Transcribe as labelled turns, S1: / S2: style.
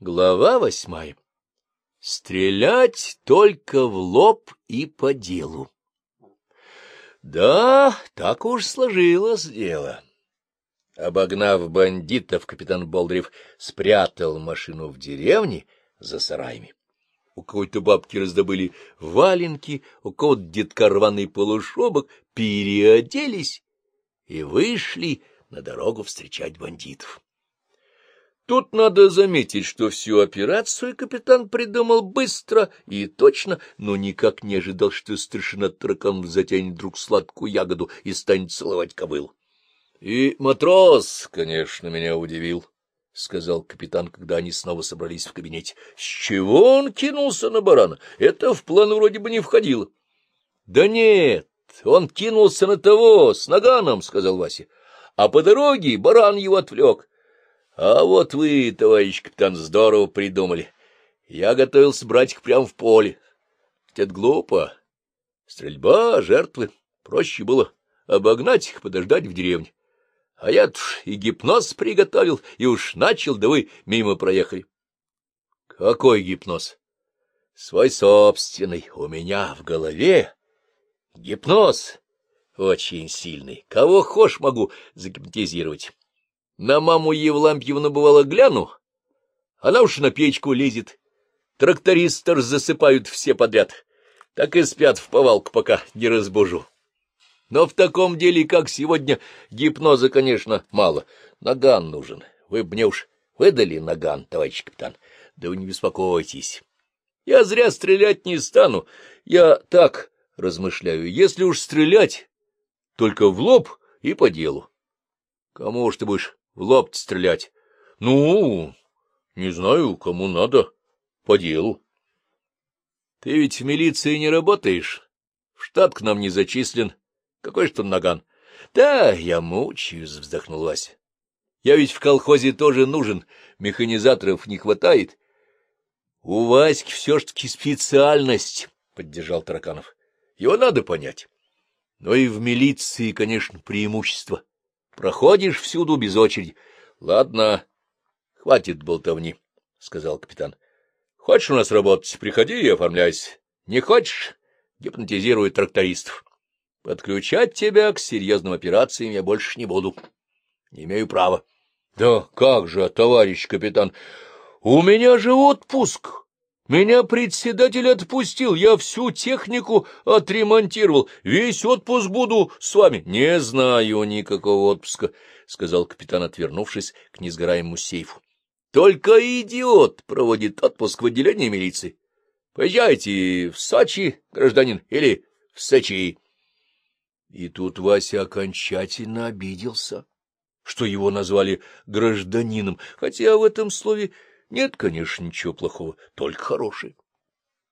S1: Глава восьмая. Стрелять только в лоб и по делу. Да, так уж сложилось дело. Обогнав бандитов, капитан Болдырев спрятал машину в деревне за сараями. У какой-то бабки раздобыли валенки, у кого-то детка рваный полушубок, переоделись и вышли на дорогу встречать бандитов. Тут надо заметить, что всю операцию капитан придумал быстро и точно, но никак не ожидал, что старшина таракан затянет вдруг сладкую ягоду и станет целовать кобылу. — И матрос, конечно, меня удивил, — сказал капитан, когда они снова собрались в кабинете. — С чего он кинулся на барана? Это в план вроде бы не входило. — Да нет, он кинулся на того, с наганом, — сказал Вася. — А по дороге баран его отвлек. А вот вы, товарищ капитан, здорово придумали. Я готовился брать их прямо в поле. Ведь это глупо. Стрельба, жертвы. Проще было обогнать их, подождать в деревне. А я уж и гипноз приготовил, и уж начал, да вы мимо проехали. Какой гипноз? Свой собственный, у меня в голове. Гипноз очень сильный. Кого хошь могу загипнотизировать. На маму Евлампьевну бывало гляну, она уж на печку лезет. Трактористов засыпают все подряд, так и спят в повалку, пока не разбужу. Но в таком деле, как сегодня, гипноза, конечно, мало. Наган нужен. Вы мне уж выдали наган, товарищ капитан. Да вы не беспокойтесь. Я зря стрелять не стану. Я так размышляю, если уж стрелять, только в лоб и по делу. Кому уж ты будешь в лоб стрелять. — Ну, не знаю, кому надо. По делу. — Ты ведь в милиции не работаешь. В штат к нам не зачислен. Какой ж тут наган? — Да, я мучаюсь, — вздохнул Вася. — Я ведь в колхозе тоже нужен. Механизаторов не хватает. — У Васьки все ж таки специальность, — поддержал Тараканов. — Его надо понять. Но и в милиции, конечно, преимущество. Проходишь всюду без очереди. — Ладно, хватит болтовни, — сказал капитан. — Хочешь у нас работать, приходи и оформляйся. Не хочешь — гипнотизируй трактористов. Подключать тебя к серьезным операциям я больше не буду. Не имею права. — Да как же, товарищ капитан, у меня же отпуск. Меня председатель отпустил, я всю технику отремонтировал, весь отпуск буду с вами. — Не знаю никакого отпуска, — сказал капитан, отвернувшись к несгораемому сейфу. — Только идиот проводит отпуск в отделении милиции. Поезжайте в Сочи, гражданин, или в Сочи. И тут Вася окончательно обиделся, что его назвали гражданином, хотя в этом слове нет, конечно, ничего плохого, только хорошее.